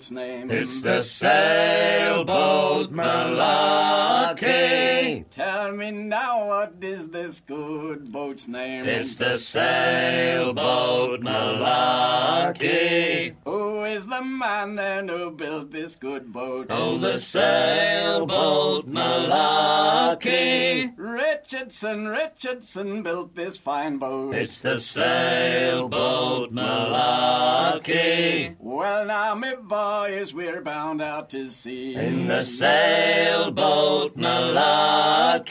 sailboat's name? It's the sailboat Malarkey. Tell me now what is this good boat's name? It's the sailboat Malarkey. Who is the man then who built this good boat? Oh, the sailboat Malarkey. Richardson, Richardson built this fine boat. It's the sailboat Malarkey. Well, now, me boys, we're bound out to sea. In the sailboat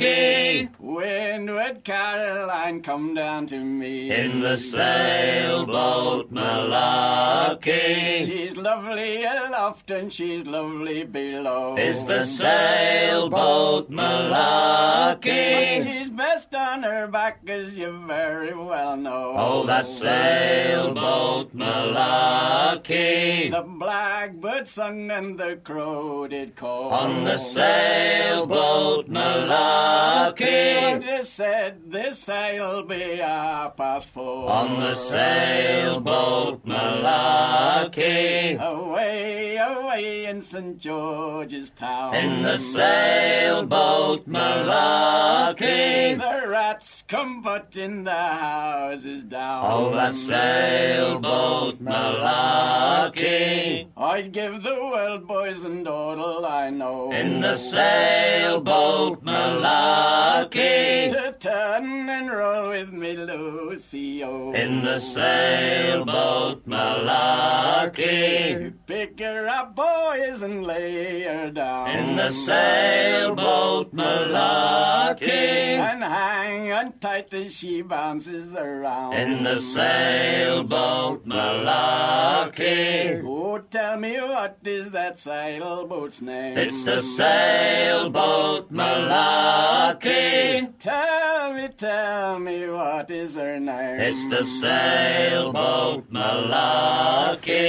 Malarkey. Windward Caroline, come down to me. In the sailboat Malarkey. She's lovely aloft and she's lovely below. Is the sailboat Malarkey. Best on her back, as you very well know. Oh, that sailboat Malarkey. The blackbird sung and the crow did call. On the sailboat Malarkey. They said this sail be a past four. On the sailboat Malarkey. Away, away in St. George's Town. In the sailboat Malarkey. The rats come putting the houses down. Oh, that sailboat Malarkey. I'd give the world, boys, and all I know. In the sailboat Malarkey. To turn and roll with me, Lucy, oh. In the sailboat Malarkey. Pick her up, boys, and lay her down. In the sailboat Malarkey. And hang on tight as she bounces around. In the sailboat Malarkey. Oh, tell me what is that sailboat's name? It's the sailboat Malarkey. Tell me, tell me what is her name? It's the sailboat Malarkey.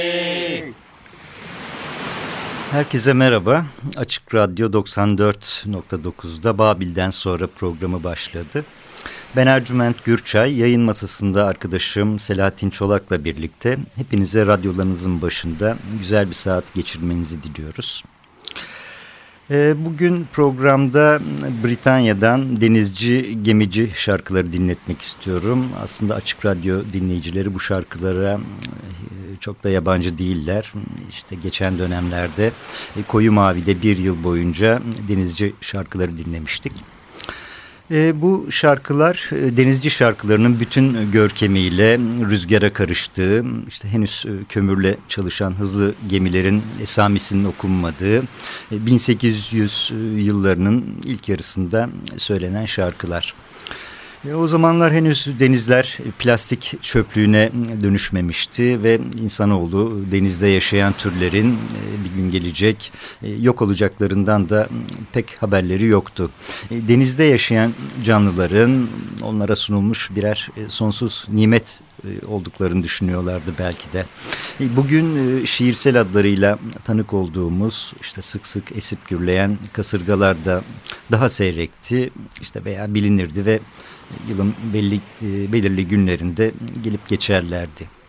Herkese merhaba. Açık Radyo 94.9'da Babil'den sonra programı başladı. Ben Ercüment Gürçay, yayın masasında arkadaşım Selahattin Çolak'la birlikte hepinize radyolarınızın başında güzel bir saat geçirmenizi diliyoruz. Ee, bugün programda Britanya'dan denizci, gemici şarkıları dinletmek istiyorum. Aslında Açık Radyo dinleyicileri bu şarkılara e, çok da yabancı değiller. İşte geçen dönemlerde e, Koyu Mavi'de bir yıl boyunca denizci şarkıları dinlemiştik. E, bu şarkılar e, denizci şarkılarının bütün görkemiyle rüzgara karıştığı, işte henüz e, kömürle çalışan hızlı gemilerin esamisinin okunmadığı, e, 1800 yıllarının ilk yarısında söylenen şarkılar. E, o zamanlar henüz denizler plastik çöplüğüne dönüşmemişti ve insanoğlu denizde yaşayan türlerin e, bir gün gelecek e, yok olacaklarından da pek haberleri yoktu. Denizde yaşayan canlıların onlara sunulmuş birer sonsuz nimet olduklarını düşünüyorlardı belki de. Bugün şiirsel adlarıyla tanık olduğumuz işte sık sık esip gürleyen kasırgalar da daha seyrekti işte veya bilinirdi ve yılın belli belirli günlerinde gelip geçerlerdi.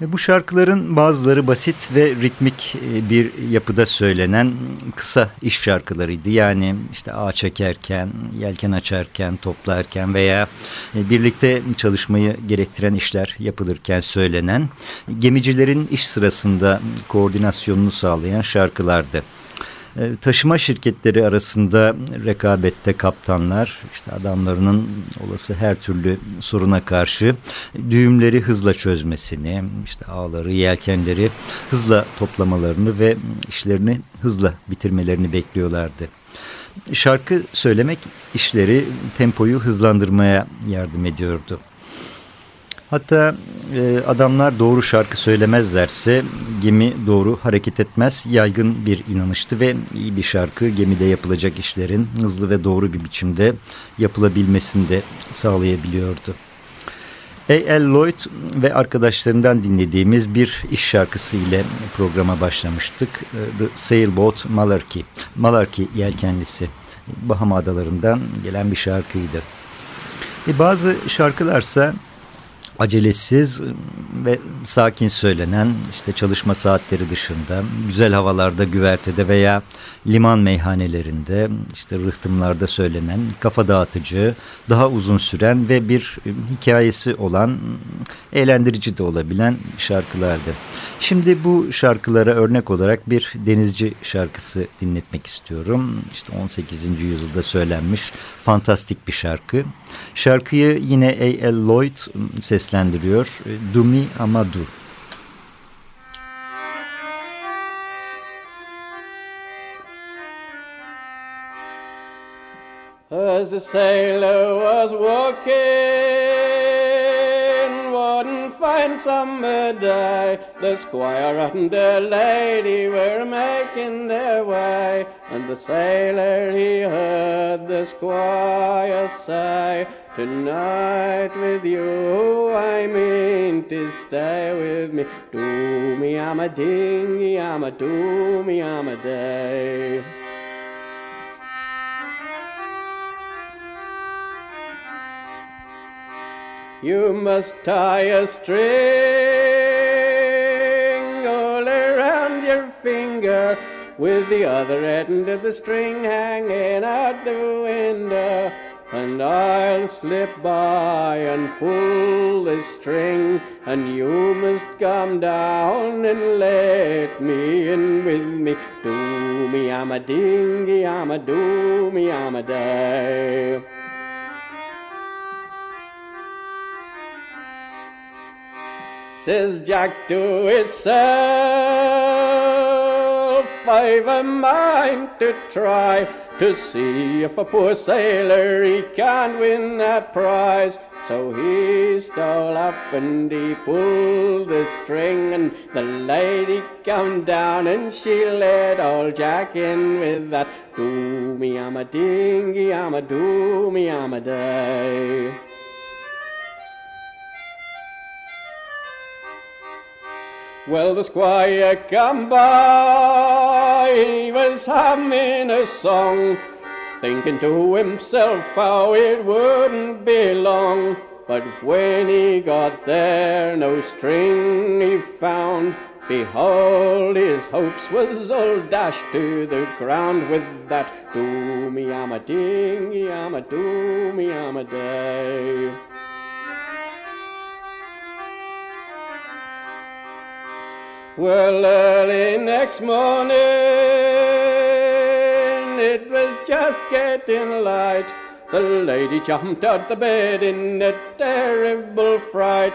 Bu şarkıların bazıları basit ve ritmik bir yapıda söylenen kısa iş şarkılarıydı. Yani işte ağaç çekerken, yelken açarken, toplarken veya birlikte çalışmayı gerektiren işler yapılırken söylenen gemicilerin iş sırasında koordinasyonunu sağlayan şarkılardı. E, taşıma şirketleri arasında rekabette kaptanlar işte adamlarının olası her türlü soruna karşı düğümleri hızla çözmesini, işte ağları, yelkenleri hızla toplamalarını ve işlerini hızla bitirmelerini bekliyorlardı. Şarkı söylemek işleri, tempoyu hızlandırmaya yardım ediyordu. Hatta e, adamlar doğru şarkı söylemezlerse gemi doğru hareket etmez. Yaygın bir inanıştı ve iyi bir şarkı gemide yapılacak işlerin hızlı ve doğru bir biçimde yapılabilmesini de sağlayabiliyordu. A.L. Lloyd ve arkadaşlarından dinlediğimiz bir iş şarkısı ile programa başlamıştık. E, The Sailboat Malarkey, Malarkey yelkenlisi Bahama Adalarından gelen bir şarkıydı. E bazı şarkılarsa acelesiz ve sakin söylenen işte çalışma saatleri dışında güzel havalarda güvertede veya liman meyhanelerinde işte rıhtımlarda söylenen kafa dağıtıcı daha uzun süren ve bir hikayesi olan eğlendirici de olabilen şarkılardı. Şimdi bu şarkılara örnek olarak bir denizci şarkısı dinletmek istiyorum. İşte 18. yüzyılda söylenmiş fantastik bir şarkı. Şarkıyı yine A.L. Lloyd seslendiriyor. Dumi Amadou. As the sailor was walking fine summer day, the squire and the lady were making their way, and the sailor he heard the squire say, Tonight with you I mean to stay with me. Do me, I'm a dingy, I'm a do me, I'm a day. You must tie a string all around your finger with the other end of the string hanging out the window. And I'll slip by and pull the string, and you must come down and let me in with me. Do me, I'm a dingy, I'm a do me, I'm a day. Says Jack to himself, I've a mind to try to see if a poor sailor he can win that prize. So he stole up and he pulled the string, and the lady come down and she let old Jack in with that. Do me, I'm a dingy, I'm a do me, I'm a day. Well, the squire come by, he was humming a song, thinking to himself how it wouldn't be long. But when he got there, no string he found. Behold, his hopes was all dashed to the ground with that do me, I'm a dingy, I'm a do me, I'm a day. Well, early next morning, it was just getting light. The lady jumped out the bed in a terrible fright.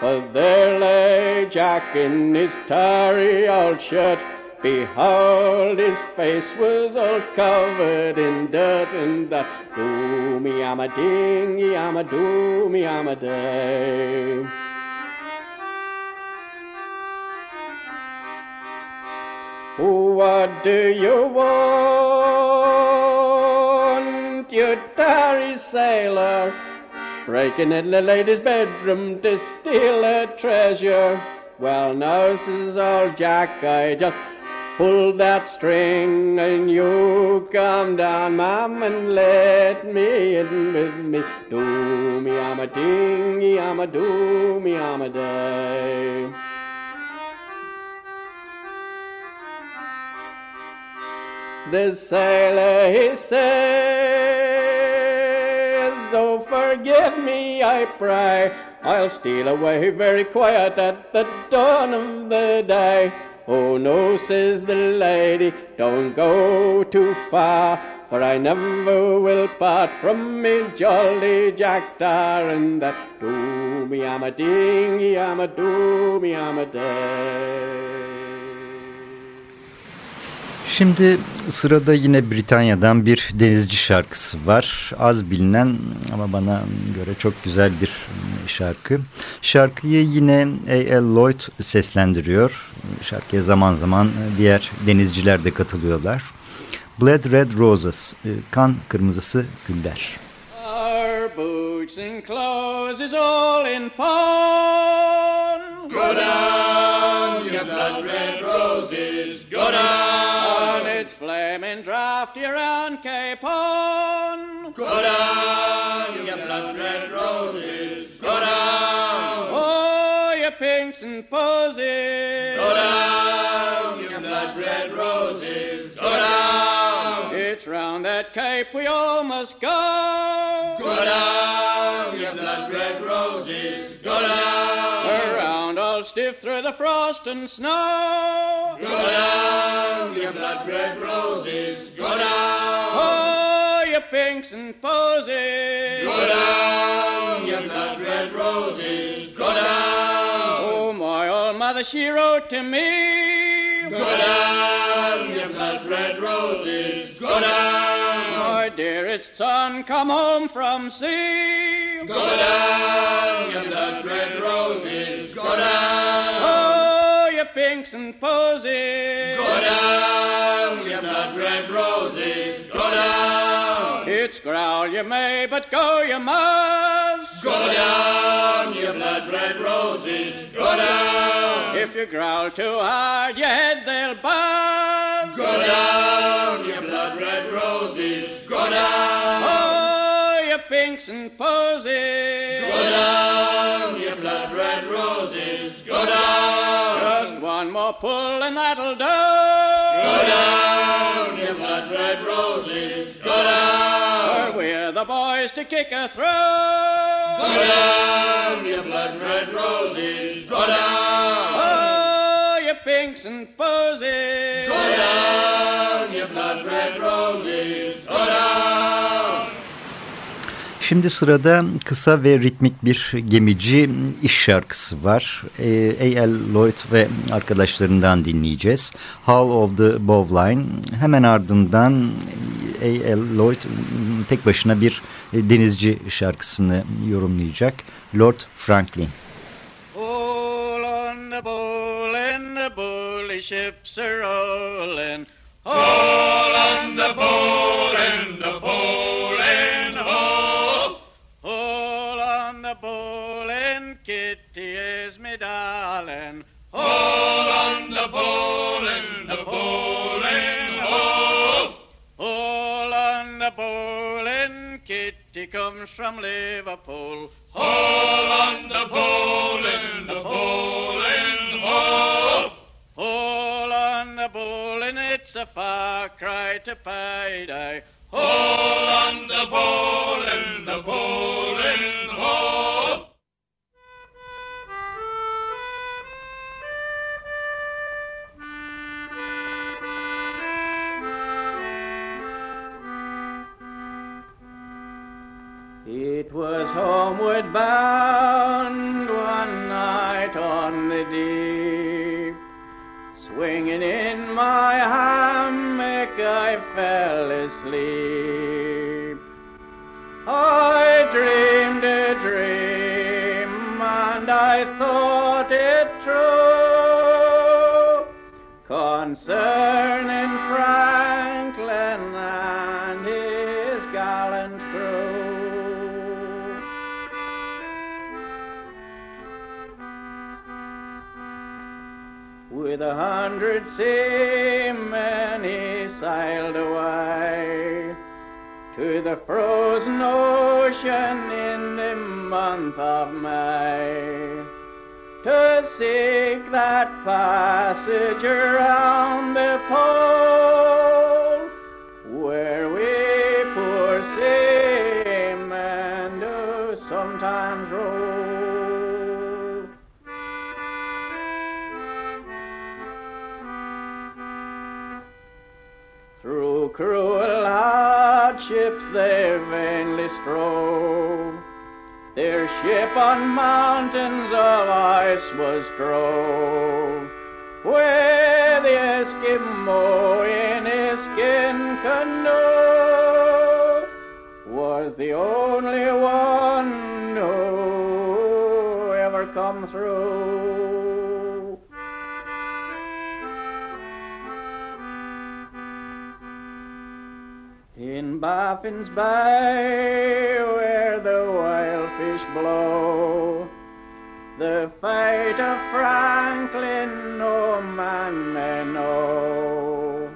For there lay Jack in his tarry old shirt. Behold, his face was all covered in dirt, and that do me, I'm a dingy, I'm a do me, I'm a day. What do you want, you tarry sailor? Breaking in the lady's bedroom to steal her treasure. Well, now, says old Jack, I just pulled that string and you come down, ma'am, and let me in with me. Do me, I'm a dingy, I'm a do me, I'm a day. The sailor he says, Oh, forgive me, I pray. I'll steal away very quiet at the dawn of the day. Oh, no, says the lady, don't go too far, for I never will part from me jolly Jack Tar, and that do me, I'm a dingy, I'm a do me, I'm a day. Şimdi sırada yine Britanya'dan bir denizci şarkısı var. Az bilinen ama bana göre çok güzel bir şarkı. Şarkıyı yine A.L. Lloyd seslendiriyor. Şarkıya zaman zaman diğer denizciler de katılıyorlar. Blood Red Roses, kan kırmızısı güller. Our boots and clothes is all in pawn. Go down, your blood red roses, around Cape Horn. Go down, your blood red roses, go down. Oh, your pinks and posies. Go down, your blood red roses, go down. It's round that cape we all must go. Go down, your blood red roses, go down. Around all stiff through the frost and snow. Go down, your blood red roses, go down. Oh, your pinks and posies. Go down, your blood red roses, go down. Oh, my old mother, she wrote to me. Go down, your blood red roses, go down. My dearest son, come home from sea. Go down, your blood red roses, go down. Oh, pinks and posies. Go down, your blood red roses, go down. It's growl you may, but go you must. Go down, your blood red roses, go down. If you growl too hard, your head they'll buzz. Go down, your blood red roses, go down. Oh, your pinks and posies. Go down, your blood red roses, go down. Just one more pull and that'll do. Go down, your blood red roses, go down. We're the boys to kick her through. Go down, your blood red roses, go down. Oh, your pinks and posies. Go down, your blood red roses, go down. Şimdi sırada kısa ve ritmik bir gemici iş şarkısı var. Ee, A.L. Lloyd ve arkadaşlarından dinleyeceğiz. Hall of the Bovline. Hemen ardından A.L. Lloyd tek başına bir denizci şarkısını yorumlayacak. Lord Franklin. All on the and the bully ships are rolling. All on the bowl comes from Liverpool. All on the and the and ho. All on the and it's a far cry to payday. All on the and the ho. It was homeward bound one night on the deep. Swinging in my hammock, I fell asleep. I dreamed a dream, and I thought it true concerning Franklin A hundred seamen he sailed away to the frozen ocean in the month of May to seek that passage around the pole where we poor seamen do sometimes roll. Cruel hardships they vainly strove. Their ship on mountains of ice was drove. With the Eskimo in his skin canoe was the only one who ever come through. In Baffin's Bay, where the wild fish blow, the fate of Franklin no man may know.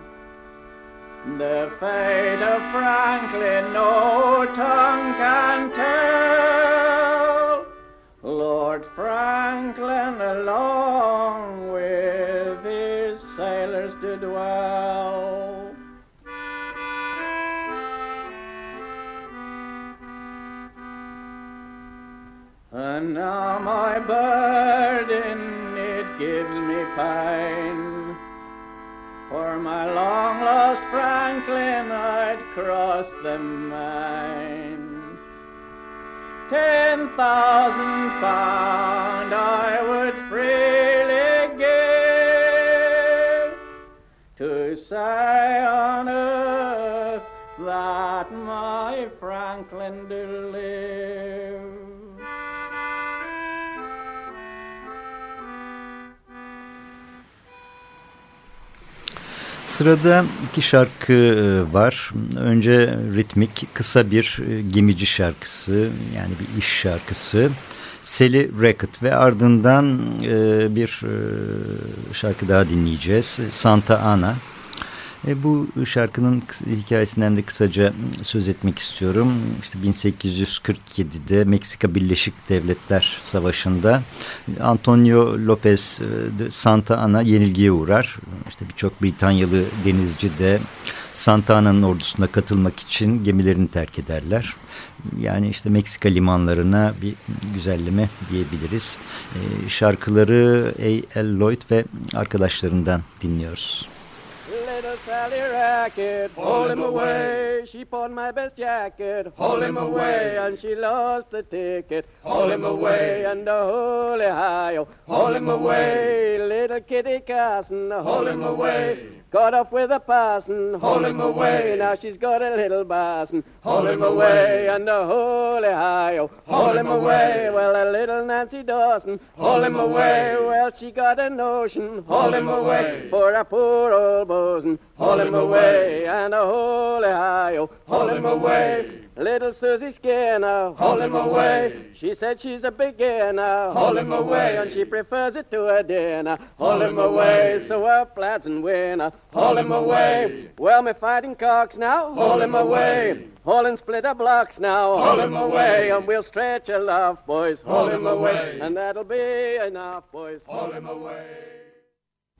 The fate of Franklin no tongue can tell. Lord Franklin along with his sailors did dwell. Burden, it gives me pain. For my long lost Franklin, I'd cross the main. Ten thousand pound I would freely give to say on earth that my Franklin did live. Sırada iki şarkı e, var. Önce ritmik kısa bir e, gemici şarkısı yani bir iş şarkısı. Sally Racket ve ardından e, bir şarkı daha dinleyeceğiz. Santa Ana. E, bu şarkının hikayesinden de kısaca söz etmek istiyorum. İşte 1847'de Meksika Birleşik Devletler Savaşı'nda Antonio Lopez de Santa Ana yenilgiye uğrar. İşte birçok Britanyalı denizci de Santa Ana'nın ordusuna katılmak için gemilerini terk ederler. Yani işte Meksika limanlarına bir güzelleme diyebiliriz. E, şarkıları A.L. Lloyd ve arkadaşlarından dinliyoruz. Sally Racket, haul him away. She pawned my best jacket, haul him away. And she lost the ticket, haul him away. And the holy high, haul him away. Little Kitty Carson, haul him away. Got up with a parson, haul him away. Now she's got a little bassin, haul him away. And the holy high, haul him away. Well, a little Nancy Dawson, haul him away. Well, she got a notion, haul him away. For a poor old bosun, haul him away. And a holy high, oh haul him away. Little Susie Skinner, haul him away. She said she's a beginner, haul him away. And she prefers it to a dinner, haul him away. So up, lads, and winner, haul him away. Well, me fighting cocks now, haul him away. Haul and split our blocks now, haul him away. And we'll stretch a love, boys, haul him away. And that'll be enough, boys, haul him away.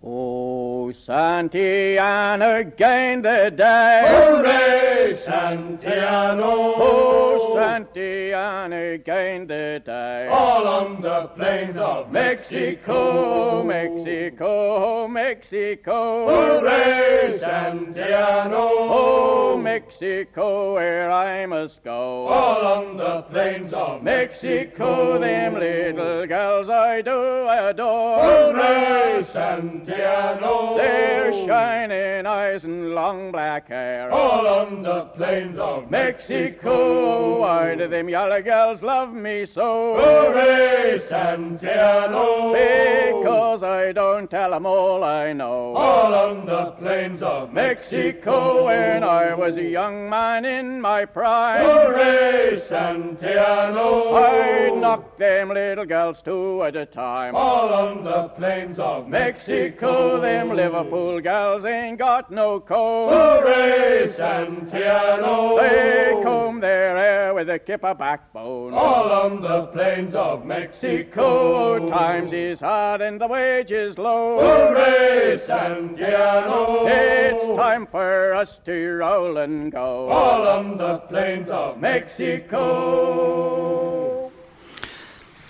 Oh, Santiana gained the day. Hooray, Santiano! Oh, Santiana gained the day. All on the plains of Mexico, Mexico, Mexico. Hooray, Santiano! Oh, Mexico, where I must go. All on the plains of Mexico, them little girls I do adore. Hooray, Santiano! Their shining eyes and long black hair. All on the plains of Mexico, why do them yellow girls love me so? Hooray, Santiano! Because I don't tell 'em all I know. All on the plains of Mexico, when I was a young man in my prime. Hooray, Santiano! I'd knock them little girls two at a time. All on the plains of Mexico, them Liverpool gals ain't got no coat. Hooray, Santiano! They comb their hair with a kipper backbone. All on the plains of Mexico, Mexico, times is hard and the wages low. Hooray, Santiano! It's time for us to roll and go. All on the plains of Mexico.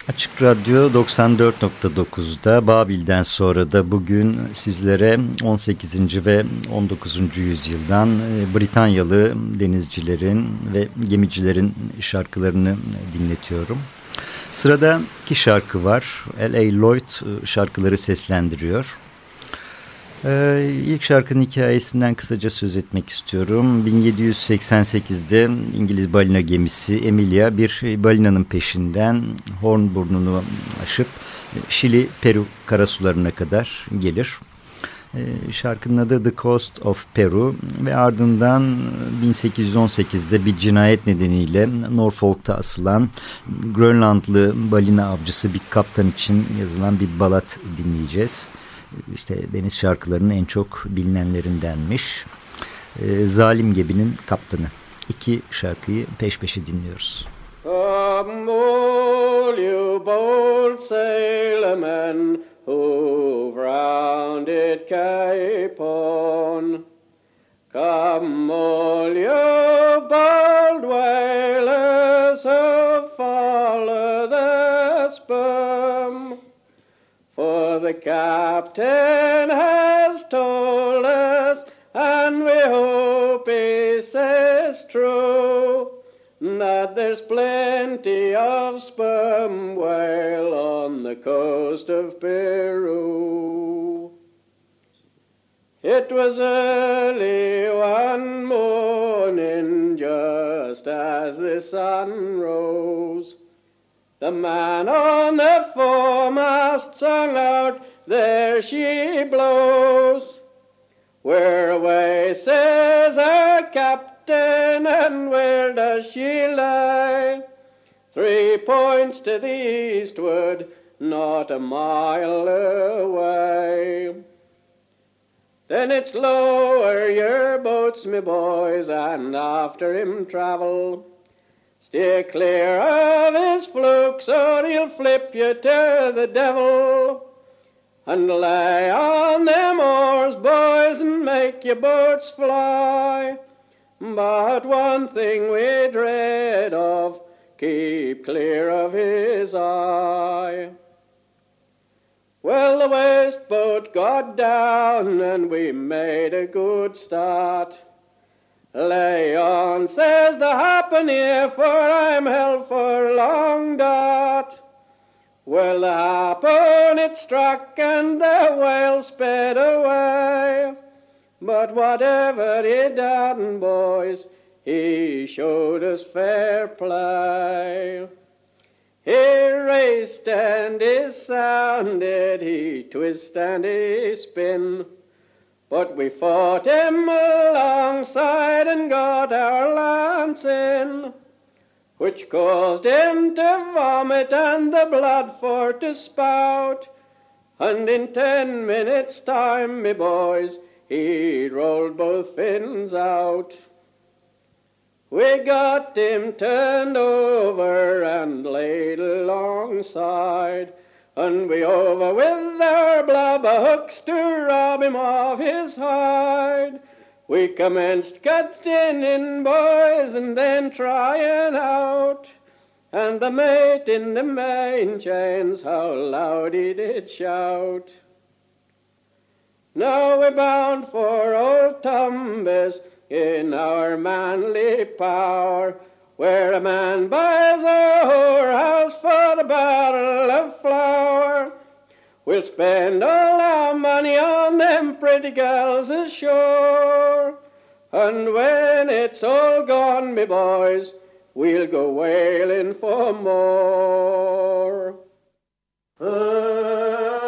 Açık Radyo 94.9'da Babil'den sonra da bugün sizlere 18. ve 19. yüzyıldan e, Britanyalı denizcilerin ve gemicilerin şarkılarını dinletiyorum. Sırada iki şarkı var. L.A. Lloyd e, şarkıları seslendiriyor. Ee, ilk şarkının hikayesinden kısaca söz etmek istiyorum. 1788'de İngiliz balina gemisi Emilia bir balinanın peşinden Horn burnunu aşıp Şili, Peru karasularına kadar gelir. Ee, şarkının adı The Coast of Peru ve ardından 1818'de bir cinayet nedeniyle Norfolk'ta asılan Grönlandlı balina avcısı bir kaptan için yazılan bir balat dinleyeceğiz işte deniz şarkılarının en çok bilinenlerindenmiş. E, Zalim Gebi'nin kaptanı. İki şarkıyı peş peşe dinliyoruz. All you bold sailormen who've rounded Cape Horn. Come all you the captain has told us, and we hope he says true, that there's plenty of sperm whale on the coast of Peru. It was early one morning, just as the sun rose. The man on the foremast sung out, There she blows. Where away, says our captain, and where does she lie? Three points to the eastward, not a mile away. Then it's lower your boats, me boys, and after him travel. Steer clear of his flukes, or he'll flip you to the devil. And lay on them oars, boys, and make your boats fly. But one thing we dread of, keep clear of his eye. Well, the west boat got down, and we made a good start. Lay on, says the harpooner, for I'm held for long dart. Well, the harpoon it struck and the whale sped away. But whatever he done, boys, he showed us fair play. He raced and he sounded, he twist and he spin. But we fought him alongside and got our lance in, which caused him to vomit and the blood for to spout. And in ten minutes' time, me boys, he rolled both fins out. We got him turned over and laid alongside. And we over with our blubber hooks to rob him of his hide. We commenced cutting in, boys, and then trying out. And the mate in the main chains, how loud he did shout. Now we're bound for old Tumbes in our manly power where a man buys a whorehouse for a barrel of flour. We'll spend all our money on them pretty girls ashore. And when it's all gone, me boys, we'll go whaling for more. A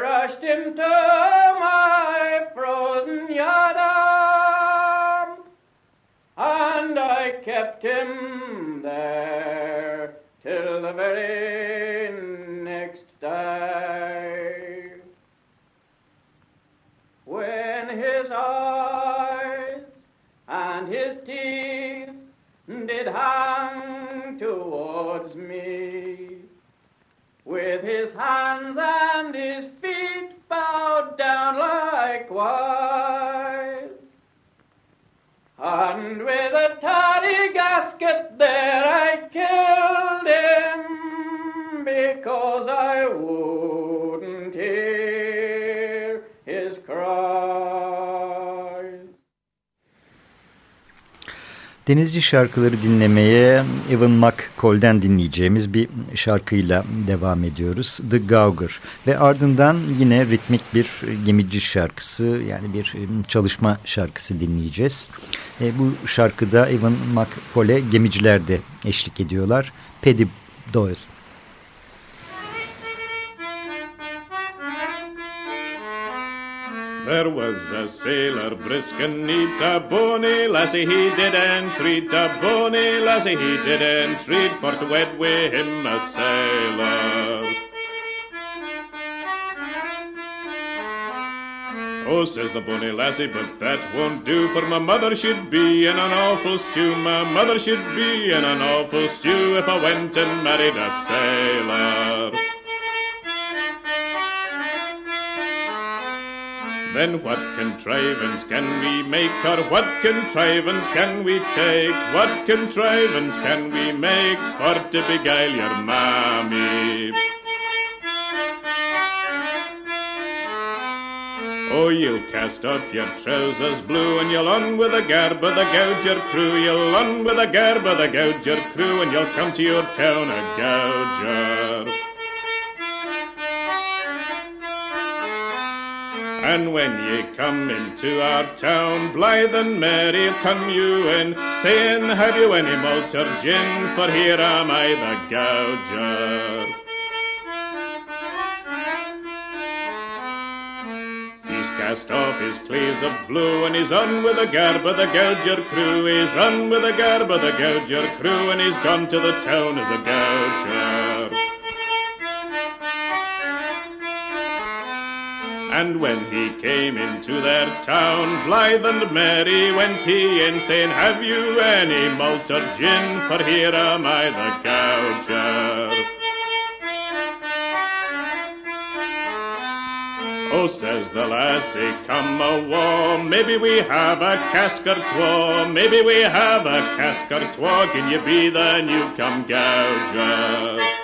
rushed him to my frozen Adam, and I kept him there till the very next day. When his eyes and his teeth did hang towards me, with his hands and his And with a tiny gasket there I killed him because I wouldn't Denizci şarkıları dinlemeye Evan McCall'den dinleyeceğimiz bir şarkıyla devam ediyoruz. The Gauger ve ardından yine ritmik bir gemici şarkısı yani bir çalışma şarkısı dinleyeceğiz. E, bu şarkıda Evan McCall'e gemiciler de eşlik ediyorlar. Paddy Doyle. There was a sailor brisk and neat, a bonny lassie he did entreat, a bonny lassie he did entreat, for to wed with him a sailor. Oh, says the bonny lassie, but that won't do, for my mother should be in an awful stew. My mother should be in an awful stew if I went and married a sailor. Then what contrivance can we make, or what contrivance can we take? What contrivance can we make for to beguile your mammy? Oh, you'll cast off your trousers blue, and you'll on with a garb of the gauger crew. You'll on with a garb of the gauger crew, and you'll come to your town a gauger. And when ye come into our town, blithe and merry come you in, saying, Have you any malt or gin? For here am I the gauger. He's cast off his cleys of blue, and he's on with the garb of the gauger crew. He's on with the garb of the gauger crew, and he's gone to the town as a gauger. And when he came into their town, blithe and merry went he in, saying, Have you any malt or gin? For here am I the gauger. Oh, says the lassie, come a war. Maybe we have a cask or twa. Maybe we have a cask or twa. Can you be the new come gauger?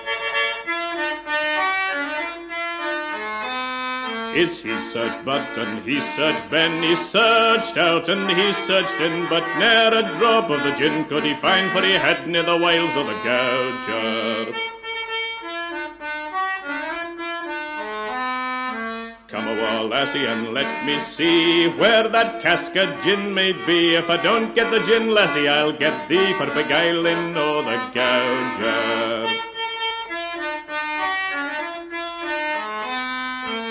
Is he searched button, he searched Ben, he searched out and he searched in, but ne'er a drop of the gin could he find, for he had near the wiles of the gauger. Come a wall, lassie, and let me see where that cask of gin may be. If I don't get the gin, lassie, I'll get thee for beguiling o' the gauger.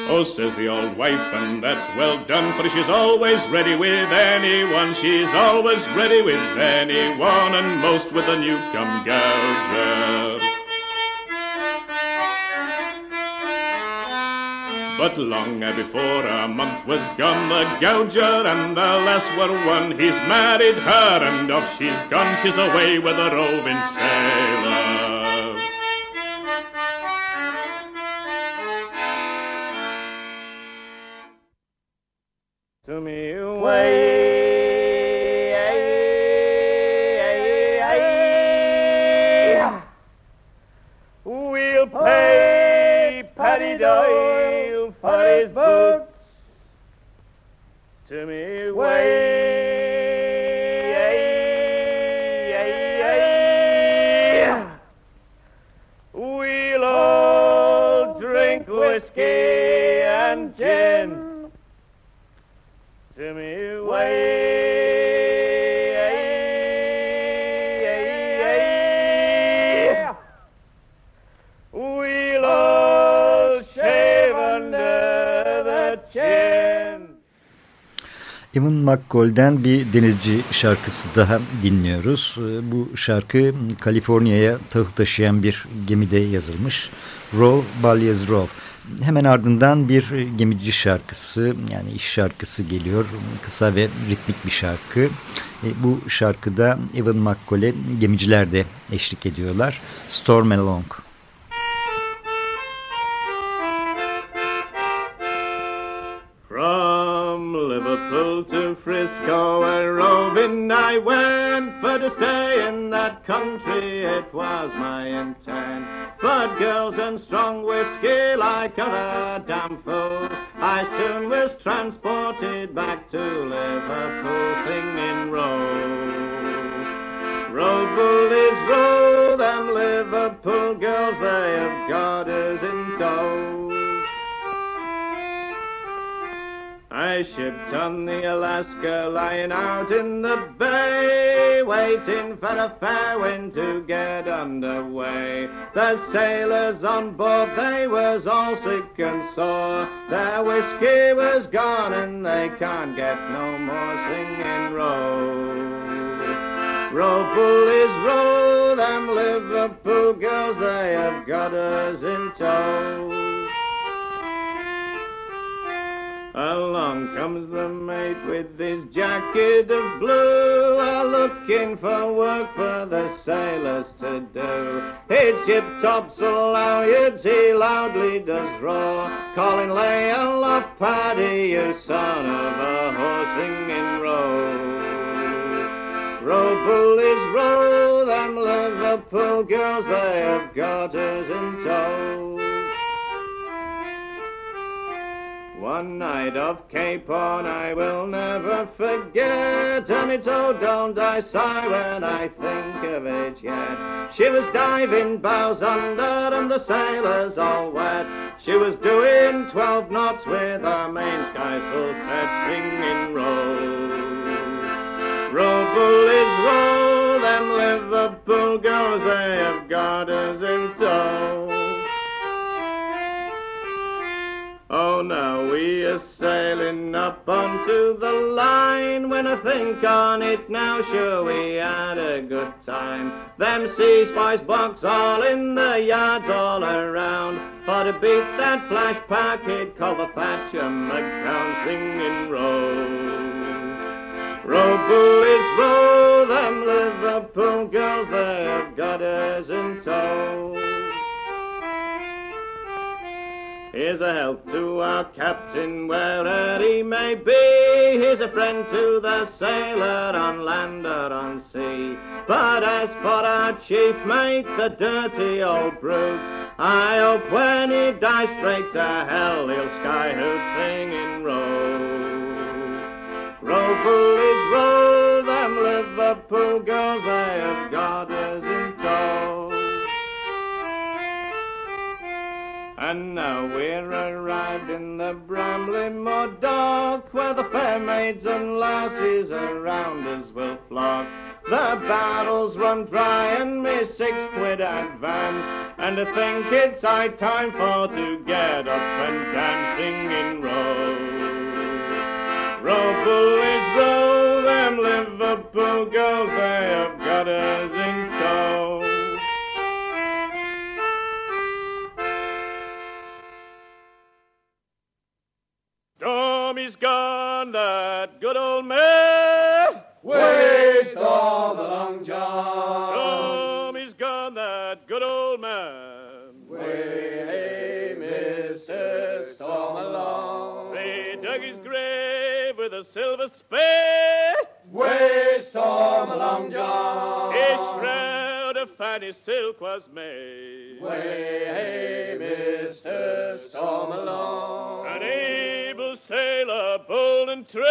Oh, says the old wife, and that's well done, for she's always ready with anyone. She's always ready with anyone, and most with a newcome gauger. But long before a month was gone, the gauger and the lass were one. He's married her, and off she's gone. She's away with a roving sailor. To me away. McCall'den bir denizci şarkısı daha dinliyoruz. Ee, bu şarkı Kaliforniya'ya tahıl taşıyan bir gemide yazılmış. Row Balyaz Row. Hemen ardından bir gemici şarkısı yani iş şarkısı geliyor. Kısa ve ritmik bir şarkı. E, bu şarkıda Evan McCall'e gemiciler de eşlik ediyorlar. Storm Along. Shipped on the Alaska, lying out in the bay, waiting for a fair wind to get underway. The sailors on board, they was all sick and sore. Their whiskey was gone and they can't get no more singing row. Row bullies row, them Liverpool girls, they have got us in tow. Along comes the mate with his jacket of blue, a looking for work for the sailors to do. His ship topsail halyards he loudly does roar, calling lay aloft, Paddy, you son of a horse, singing row. Row bullies row, them Liverpool girls, they have got us in tow. One night off Cape Horn I will never forget, and it's oh don't I sigh when I think of it yet. She was diving bows under and the sailors all wet. She was doing twelve knots with her main skysail set, singing roll. Row bullies roll, them Liverpool girls, they have got us in tow. Oh, now we are sailing up onto the line. When I think on it now, sure we had a good time. Them sea spice box all in the yards all around. For to beat that flash packet called the Thatcher Magoun singing row. Row bullies row, them Liverpool girls, they have got us in tow. Here's a health to our captain wherever he may be. Here's a friend to the sailor on land or on sea. But as for our chief mate, the dirty old brute, I hope when he dies straight to hell, he'll skyhoot singing row. Row bullies row, them Liverpool girls, they have got us in tow. And now we're arrived in the Bramley-Moore dock, where the fair maids and lasses around us will flock. The barrels run dry and me six quid advance, and I think it's high time for to get up and dancing in row. Row bullies row, them Liverpool girls, they have got us in tow. Tommy's gone, that good old man. Way Storm along, John. Tommy's gone, that good old man. Way, hey, Mr. Storm along. They dug his grave with a silver spade. Way Storm along, John. His shroud of finest silk was made. Way, hey, Mr. Storm along. An able sailor, bold and true.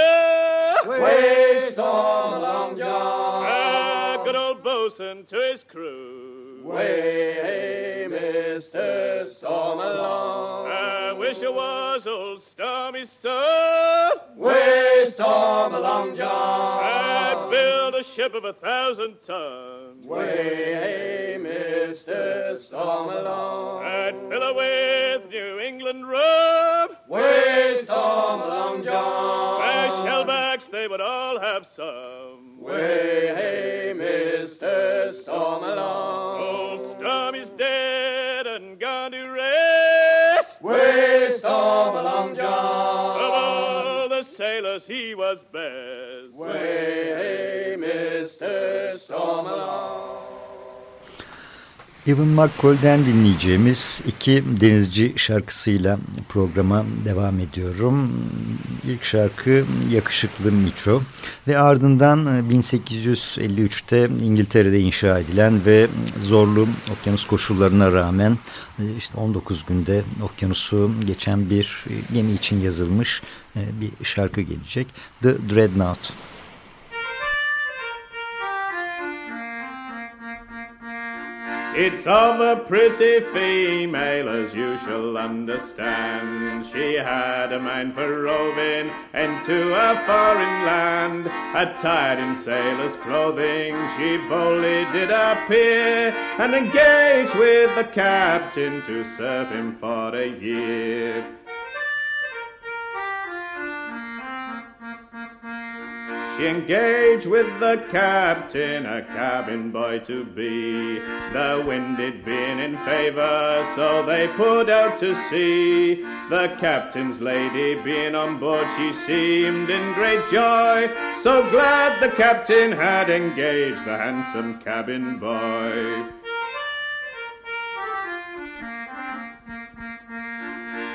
Way Storm along, John. A ah, good old bosun to his crew. Way, hey, Mr. Storm along. I wish I was old Stormy son. Way Storm along, John. I'd build a ship of a thousand tons. Way, hey, Mr. Storm along. I'd fill her with New England rum. Waste Tom Long John. Fresh shellbacks, they would all have some. Way, hey, Mr. Storm Along. Old Storm is dead and gone to rest. Way, Storm Along John. Of all the sailors, he was best. Way, hey, Mr. Storm Along. Evan McCall'den dinleyeceğimiz iki denizci şarkısıyla programa devam ediyorum. İlk şarkı Yakışıklı Miço ve ardından 1853'te e, İngiltere'de inşa edilen ve zorlu okyanus koşullarına rağmen e, işte 19 günde okyanusu geçen bir e, gemi için yazılmış bir şarkı gelecek. The Dreadnought. It's of a pretty female, as you shall understand. She had a mind for roving into a foreign land. Attired in sailor's clothing, she boldly did appear and engage with the captain to serve him for a year. She engaged with the captain, a cabin boy to be. The wind had been in favour, so they put out to sea. The captain's lady being on board, she seemed in great joy. So glad the captain had engaged the handsome cabin boy.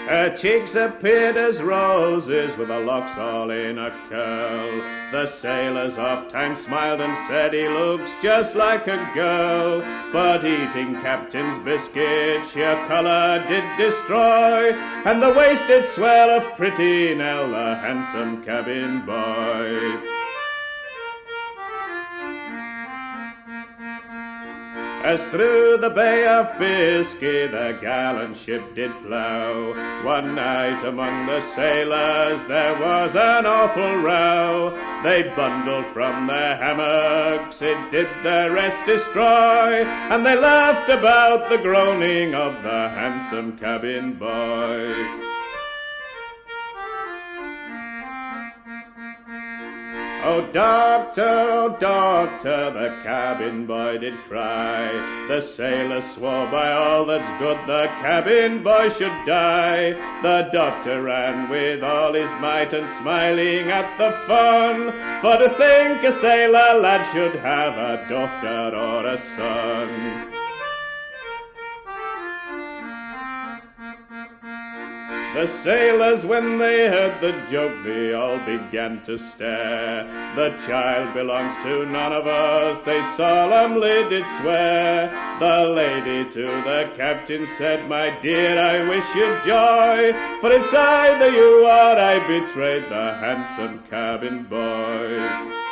Her cheeks appeared as roses with her locks all in a curl. The sailors oft times smiled and said he looks just like a girl. But eating captain's biscuit sheer colour did destroy, and the wasted swell of pretty Nell, the handsome cabin boy. As through the Bay of Biscay the gallant ship did plough, one night among the sailors there was an awful row. They bundled from their hammocks, it did their rest destroy, and they laughed about the groaning of the handsome cabin boy. Oh, doctor, oh, doctor, the cabin boy did cry. The sailor swore by all that's good the cabin boy should die. The doctor ran with all his might and smiling at the fun. For to think a sailor lad should have a daughter or a son. The sailors, when they heard the joke, they all began to stare. The child belongs to none of us, they solemnly did swear. The lady to the captain said, My dear, I wish you joy, for it's either you or I betrayed the handsome cabin boy.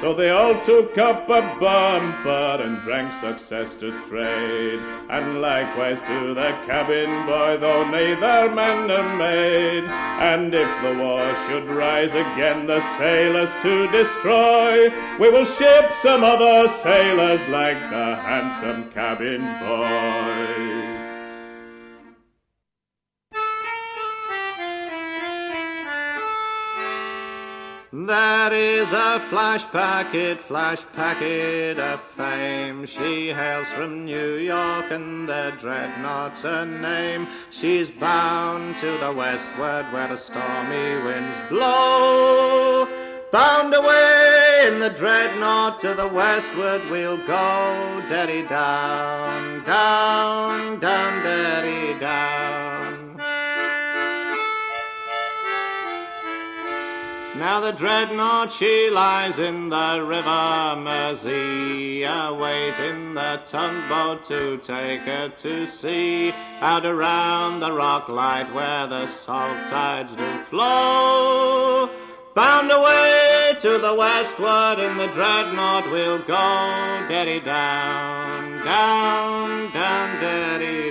So they all took up a bumper and drank success to trade, and likewise to the cabin boy, though neither man nor maid. And if the war should rise again, the sailors to destroy, we will ship some other sailors like the handsome cabin boy. That is a flash packet, flash packet of fame. She hails from New York and the dreadnought's her name. She's bound to the westward where the stormy winds blow. Bound away in the dreadnought to the westward we'll go. Daddy down, down, down, daddy down. Now the dreadnought she lies in the river Mersey, awaiting the tugboat to take her to sea, out around the rock light where the salt tides do flow. Bound away to the westward in the dreadnought we'll go, daddy down, down, down, daddy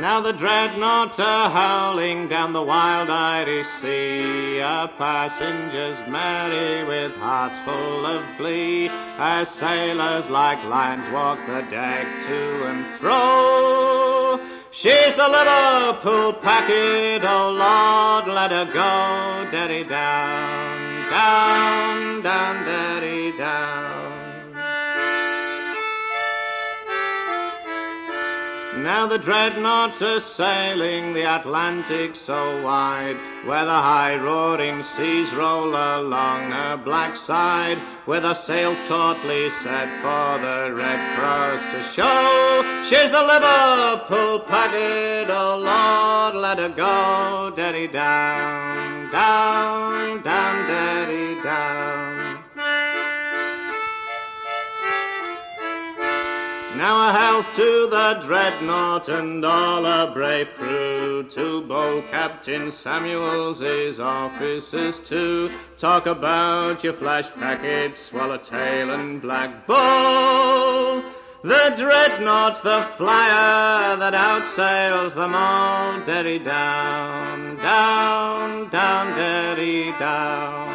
Now the dreadnoughts are howling down the wild Irish sea. Our passengers merry with hearts full of glee. As sailors like lions walk the deck to and fro. She's the Liverpool packet, oh Lord, let her go. Daddy down, down, down, daddy Now the dreadnoughts are sailing the Atlantic so wide, where the high roaring seas roll along her black side, with her sails tautly set for the Red Cross to show. She's the Liverpool packet, oh Lord, let her go, daddy down, down, down, daddy down. A health to the dreadnought and all her brave crew, to Bow Captain Samuels, his officers too. Talk about your flash packet, swallowtail and black bull. The dreadnought's the flyer that outsails them all. Derry down, down, down, derry down.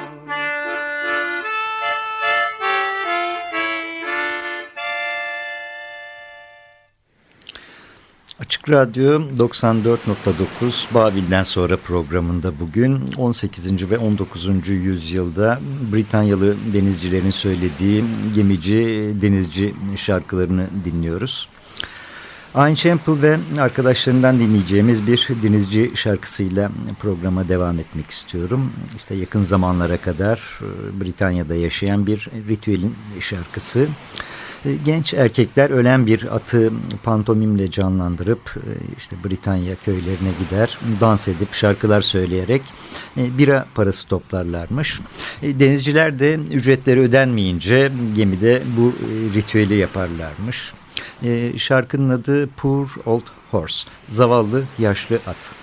Açık Radyo 94.9 Babil'den sonra programında bugün 18. ve 19. yüzyılda Britanyalı denizcilerin söylediği gemici denizci şarkılarını dinliyoruz. Ayn Champel ve arkadaşlarından dinleyeceğimiz bir denizci şarkısıyla programa devam etmek istiyorum. İşte yakın zamanlara kadar Britanya'da yaşayan bir ritüelin şarkısı. E, genç erkekler ölen bir atı pantomimle canlandırıp e, işte Britanya köylerine gider, dans edip şarkılar söyleyerek e, bira parası toplarlarmış. Denizciler de ücretleri ödenmeyince gemide bu ritüeli yaparlarmış. Şarkının adı Poor Old Horse, zavallı yaşlı at.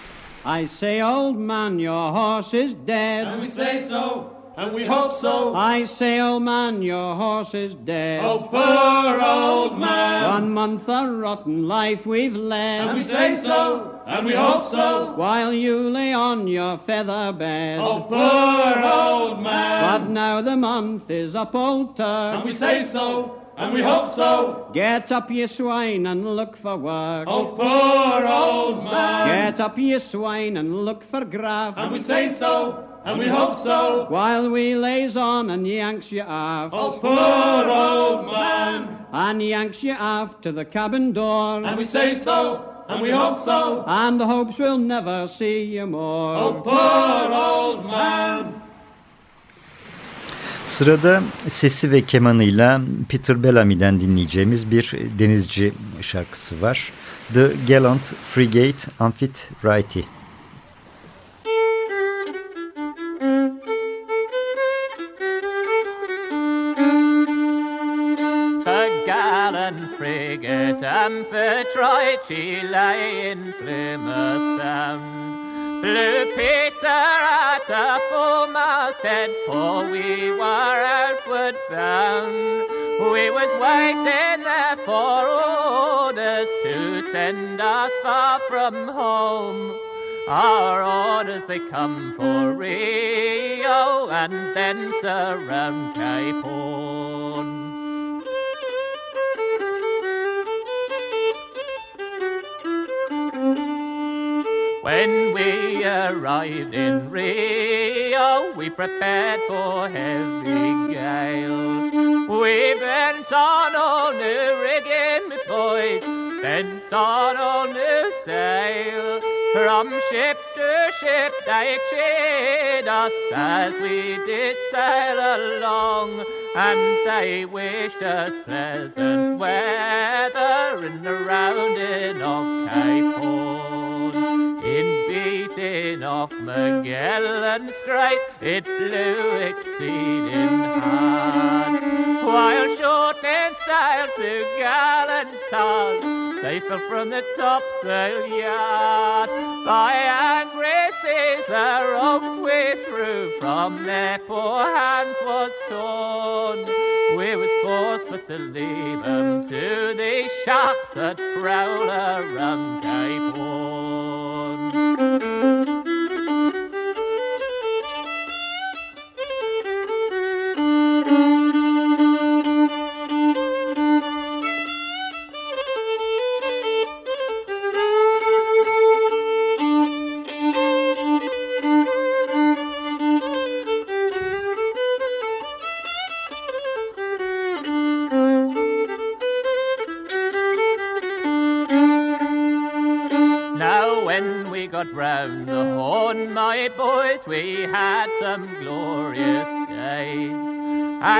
I say old man your horse is dead. And we say so. And we hope so. I say, old man, your horse is dead. Oh, poor old man. One month of rotten life we've led. And we say so, and we hope so. While you lay on your feather bed. Oh, poor old man. But now the month is up, old turk. And we say so. And we hope so. Get up, ye swine, and look for work. Oh, poor old man. Get up, ye swine, and look for graft. And we say so and we hope so. While we lays on and yanks you off. Oh, poor old man. And yanks you off to the cabin door. And we say so. And we hope so. And the hopes we'll never see you more. Oh, poor old man. Sırada sesi ve kemanıyla Peter Bellamy'den dinleyeceğimiz bir denizci şarkısı var. The Gallant Frigate Amphitrite. Amphitrite lay in Plymouth Sound. Blue Peter at a full masthead, for we were outward bound. We was waiting there for orders to send us far from home. Our orders they come for Rio and then surround Cape Horn. When we arrived in Rio, we prepared for heavy gales. We bent on all new rigging, my boys, bent on all new sail. From ship to ship they cheered us as we did sail along, and they wished us pleasant weather in the rounding of Cape Horn beating off Magellan Strait, it blew exceeding hard. While short and sail to gallant toss, they fell from the topsail yard. By angry seas the ropes we threw from their poor hands was torn. We was forced with to leave them to the sharks that prowl around Cape Horn.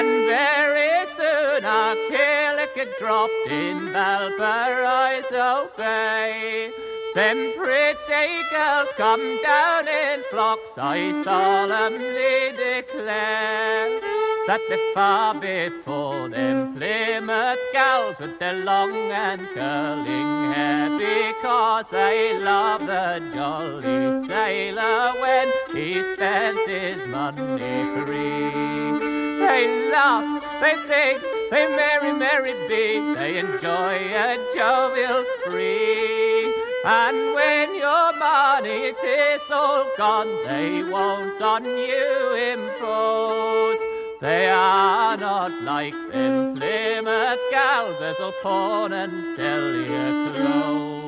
And very soon our Killick dropped in Valparaiso Bay. Them pretty girls come down in flocks, I solemnly declare that they're far before them Plymouth gals with their long and curling hair because they love the jolly sailor when he spends his money free. They laugh, they sing, they merry, merry be, they enjoy a jovial spree. And when your money is all gone, they won't on you impose. They are not like them Plymouth gals as'll pawn and sell your clothes.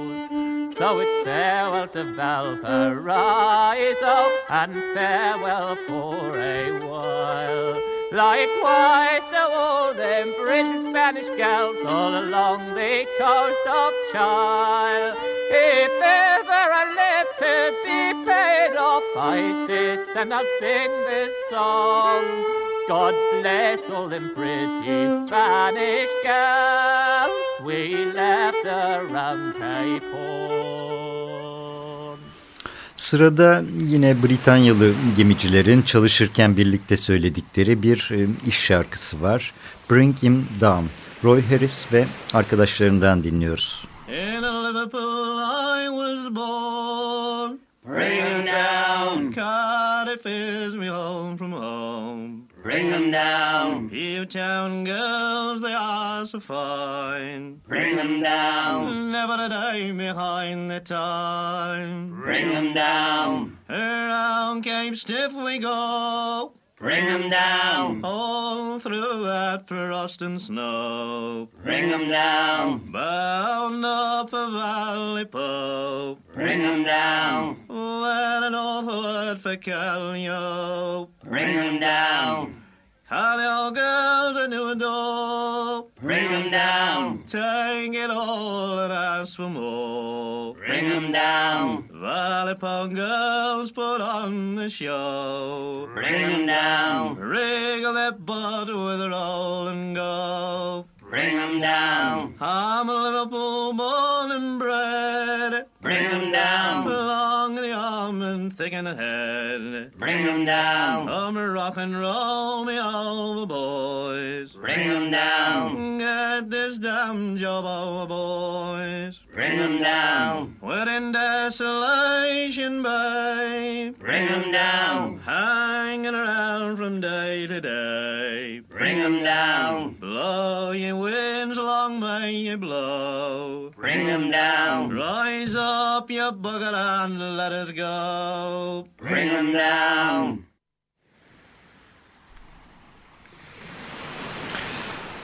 So it's farewell to Valparaiso and farewell for a while. Likewise to all them British Spanish gals all along the coast of Chile. If ever I live to be paid off, I'd sit and I'll sing this song. God bless all them pretty Spanish girls we left around Cape Horn. Sırada yine Britanyalı gemicilerin çalışırken birlikte söyledikleri bir e, iş şarkısı var. Bring Him Down. Roy Harris ve arkadaşlarından dinliyoruz. In Liverpool I was born. Bring him down. Cardiff is me home from home. Bring him down. You town girls, they are so fine. Bring him down. Never a day behind the time. Bring him down. Around Cape Stiff we go. Bring him down. All through that frost and snow. Bring him down. Bound up a valley Pope. Bring him down. Let northward for Callio. Bring him down. Callio girls a new door. Bring him down. Take it all and ask for more. Bring him down. Valley Pond girls put on the show. Bring him down. Wriggle that butt with roll and go. Bring him down. I'm a Liverpool born and bred. Bring him down. Long in the arm and thick in the head. Bring him down. Come rock and roll me over, boys. Bring him down. Get this damn job over, boys. Bring him down. We're in desolation, babe. Bring him down. Hanging around from day to day. Bring him down. Blow ye winds, long may ye blow. Bring him down. Rise up, you bucket, and let us go. Bring him down.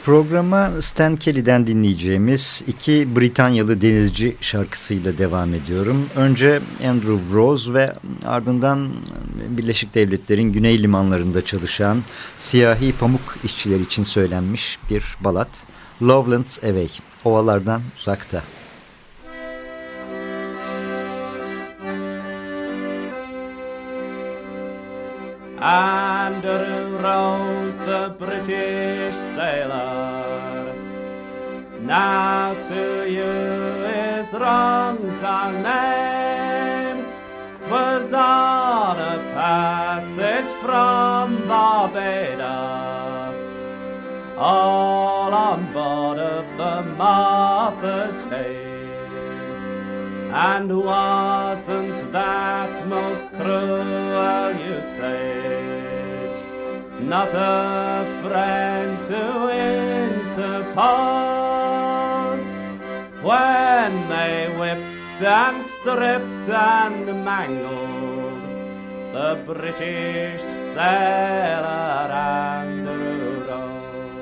Programa Stan Kelly'den dinleyeceğimiz iki Britanyalı denizci şarkısıyla devam ediyorum. Önce Andrew Rose ve ardından Birleşik Devletler'in güney limanlarında çalışan siyahi pamuk işçiler için söylenmiş bir balat. Lovelands Away, ovalardan uzakta. Andrew Rose, the British sailor. Now to you is wrong's our name. 'Twas on a passage from Barbados, all on board of the Martha Jane. And wasn't that most cruel usage? Not a friend to interpose when they whipped and stripped and mangled the British sailor Andrew Rose.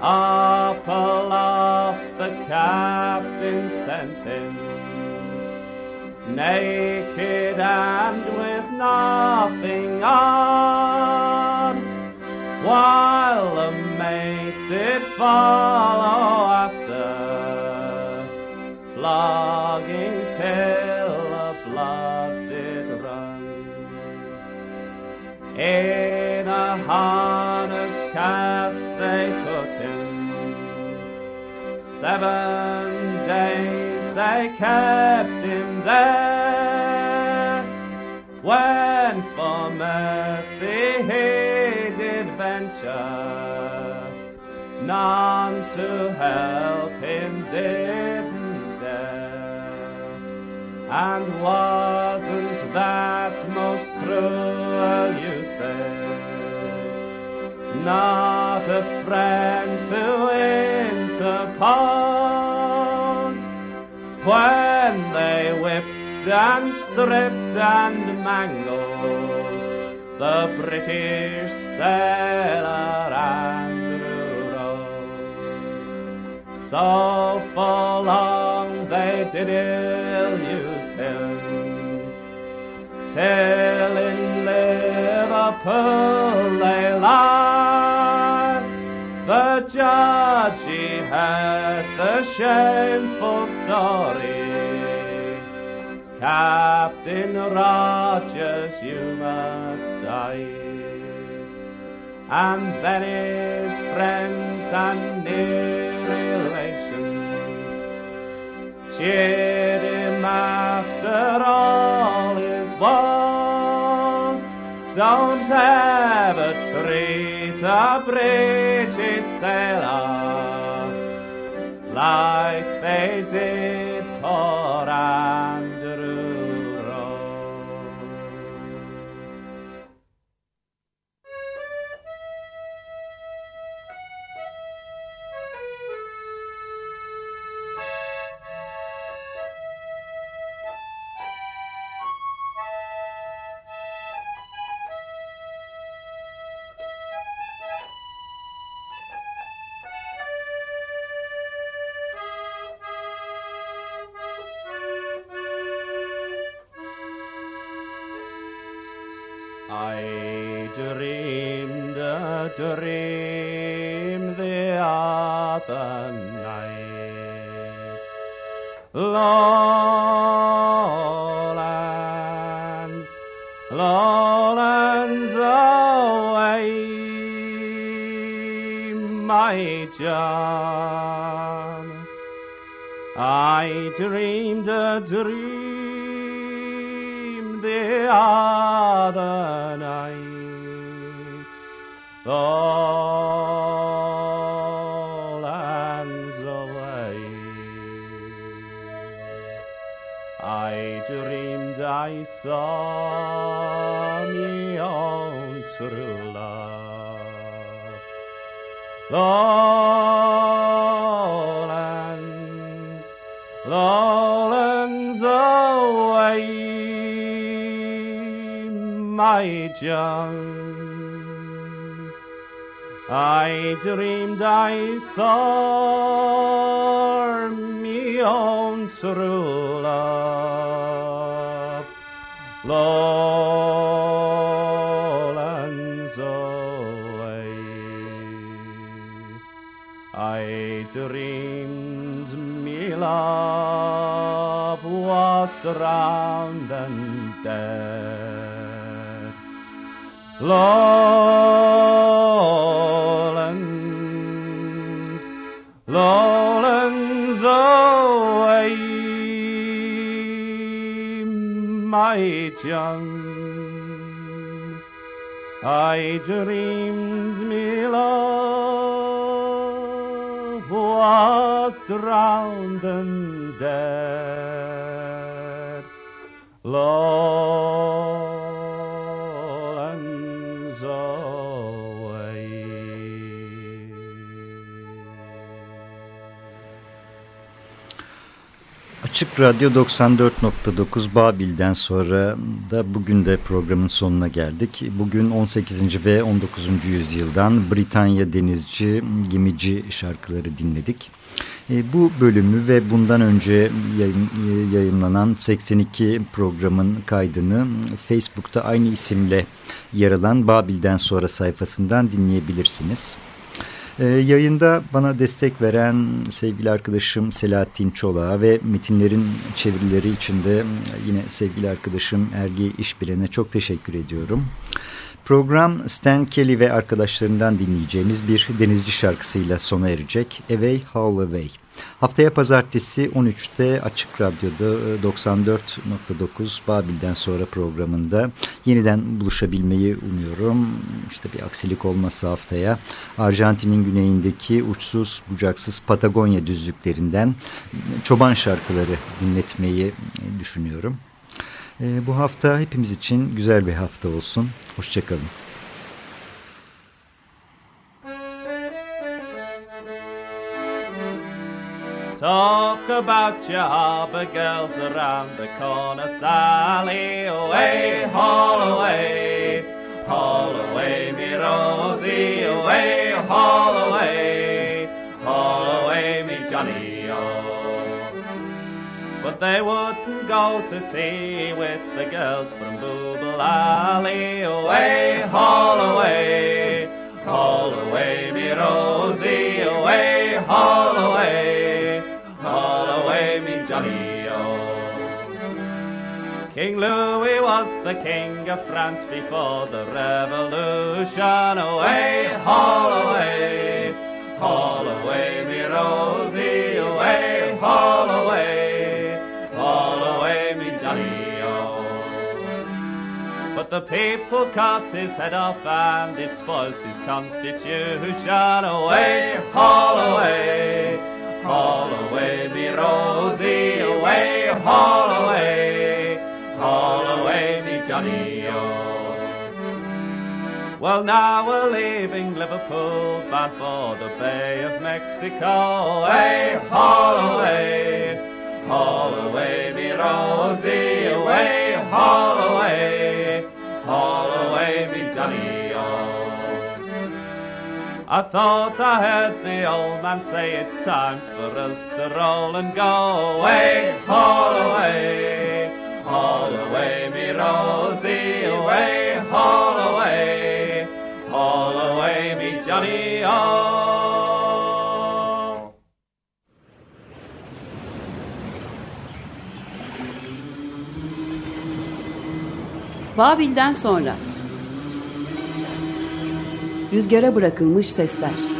Up aloft the captain sent him, naked and with nothing on, while the mate did follow after, flogging till the blood did run. In a harness cast they put him, seven days they kept when for mercy he did venture, none to help him didn't dare. And wasn't that most cruel, you say? Not a friend to interpose when whipped and stripped and mangled the British sailor Andrew Rose. So for long they did ill use him, till in Liverpool they lied. The judge he heard the shameful story. Captain Rogers, you must die. And then his friends and near relations cheered him after all his woes. Don't ever treat a British sailor like they did poor Andrew dream the other night. Lowlands, lowlands away, my John. I dreamed a dream the other night. Lowlands away. I dreamed I saw me own true love. Lowlands, lowlands away, my John. I dreamed I saw me own true love. Lowlands away. I dreamed me love was drowned and dead. Lowlands, lowlands away, my John. I dreamed me love was drowned and dead. Lowlands Açık Radyo 94.9 Babil'den sonra da bugün de programın sonuna geldik. Bugün 18. ve 19. yüzyıldan Britanya denizci, gemici şarkıları dinledik. E, bu bölümü ve bundan önce yayın, yayınlanan 82 programın kaydını Facebook'ta aynı isimle yer alan Babil'den sonra sayfasından dinleyebilirsiniz. Ee, yayında bana destek veren sevgili arkadaşım Selahattin Çolak'a ve metinlerin çevirileri için de yine sevgili arkadaşım Ergi İşbilen'e çok teşekkür ediyorum. Program Stan Kelly ve arkadaşlarından dinleyeceğimiz bir denizci şarkısıyla sona erecek. Away, Haul Away. Haftaya pazartesi 13'te Açık Radyo'da 94.9 Babil'den sonra programında yeniden buluşabilmeyi umuyorum. İşte bir aksilik olmasa haftaya Arjantin'in güneyindeki uçsuz bucaksız Patagonya düzlüklerinden çoban şarkıları dinletmeyi düşünüyorum. E, bu hafta hepimiz için güzel bir hafta olsun. Hoşçakalın. Talk about your harbor girls around the corner, Sally away, haul away, haul away, me Rosie away, haul away, haul away, me Johnny oh. But they wouldn't go to tea with the girls from Booble Alley. Away, haul away, haul away, me Rosie. Away, haul away King Louis was the king of France before the revolution. Away, haul away, haul away me Rosie, away, haul away, haul away me Johnny O. Oh. But the people cut his head off and it spoilt his constitution. Away, haul away haul away me Rosie, away, haul away, haul away me Johnny O. Well, now we're leaving Liverpool, bound for the Bay of Mexico. Away, haul away, haul away me Rosie, away, haul away, haul away me Johnny O. I thought I heard the old man say it's time for us to roll and go away, haul away, haul away, me Rosie, away, haul away, haul away, me Johnny. Babil'den sonra Rüzgara bırakılmış sesler.